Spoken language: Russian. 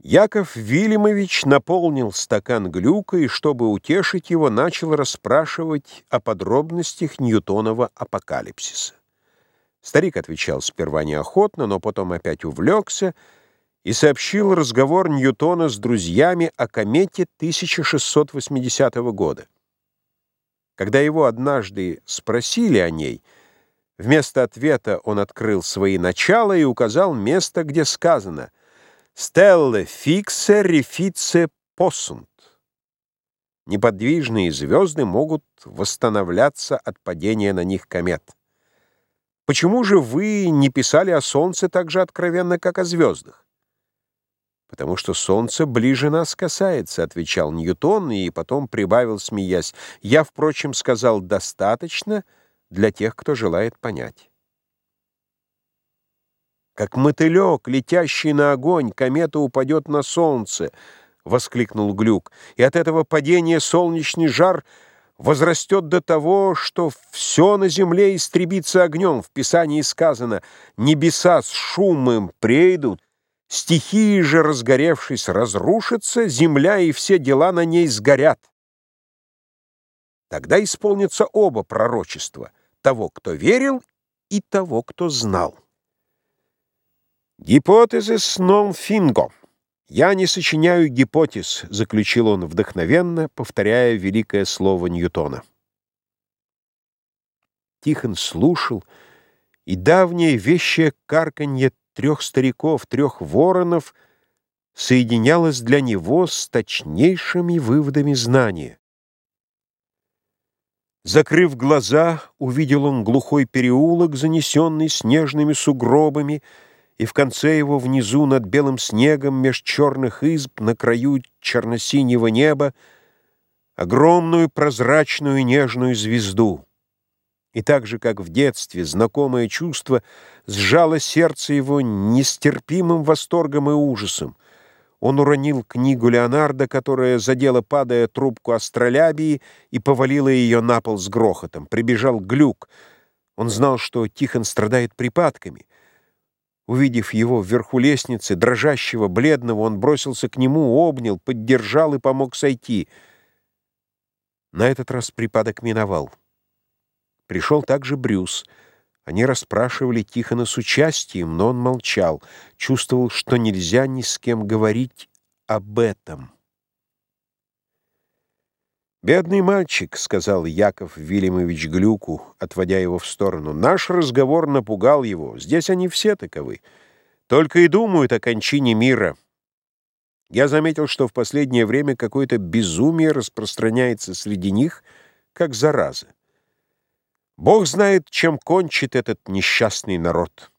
Яков Вильямович наполнил стакан глюка и, чтобы утешить его, начал расспрашивать о подробностях Ньютонова апокалипсиса. Старик отвечал сперва неохотно, но потом опять увлекся и сообщил разговор Ньютона с друзьями о комете 1680 года. Когда его однажды спросили о ней, вместо ответа он открыл свои начала и указал место, где сказано — Стелле фиксе рефице посунт. Неподвижные звезды могут восстанавливаться от падения на них комет. Почему же вы не писали о Солнце так же откровенно, как о звездах? «Потому что Солнце ближе нас касается», — отвечал Ньютон, и потом прибавил, смеясь. «Я, впрочем, сказал достаточно для тех, кто желает понять». Как мотылек, летящий на огонь, комета упадет на солнце, — воскликнул Глюк. И от этого падения солнечный жар возрастет до того, что все на земле истребится огнем. В Писании сказано «Небеса с шумом прейдут, стихии же, разгоревшись, разрушатся, земля и все дела на ней сгорят». Тогда исполнятся оба пророчества — того, кто верил, и того, кто знал. «Гипотезис нон финго». «Я не сочиняю гипотез», — заключил он вдохновенно, повторяя великое слово Ньютона. Тихон слушал, и давнее вещее карканье трех стариков, трех воронов соединялось для него с точнейшими выводами знания. Закрыв глаза, увидел он глухой переулок, занесенный снежными сугробами, и в конце его внизу над белым снегом меж черных изб на краю черно-синего неба огромную прозрачную нежную звезду. И так же, как в детстве, знакомое чувство сжало сердце его нестерпимым восторгом и ужасом. Он уронил книгу Леонардо, которая задела, падая, трубку астролябии и повалила ее на пол с грохотом. Прибежал Глюк. Он знал, что Тихон страдает припадками — Увидев его вверху лестницы, дрожащего, бледного, он бросился к нему, обнял, поддержал и помог сойти. На этот раз припадок миновал. Пришел также Брюс. Они расспрашивали Тихона с участием, но он молчал, чувствовал, что нельзя ни с кем говорить об этом. «Бедный мальчик», — сказал Яков Вильямович Глюку, отводя его в сторону. «Наш разговор напугал его. Здесь они все таковы. Только и думают о кончине мира. Я заметил, что в последнее время какое-то безумие распространяется среди них, как зараза. Бог знает, чем кончит этот несчастный народ».